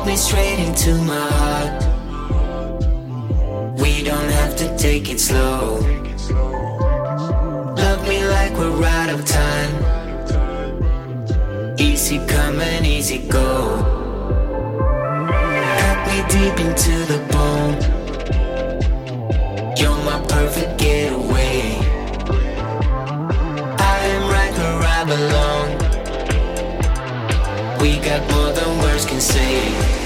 took me straight into my heart. We don't have to take it slow. Love me like we're out of time. Easy come and easy go. Cut me deep into the bone. You're my perfect getaway. I am right where I belong. We got more insane.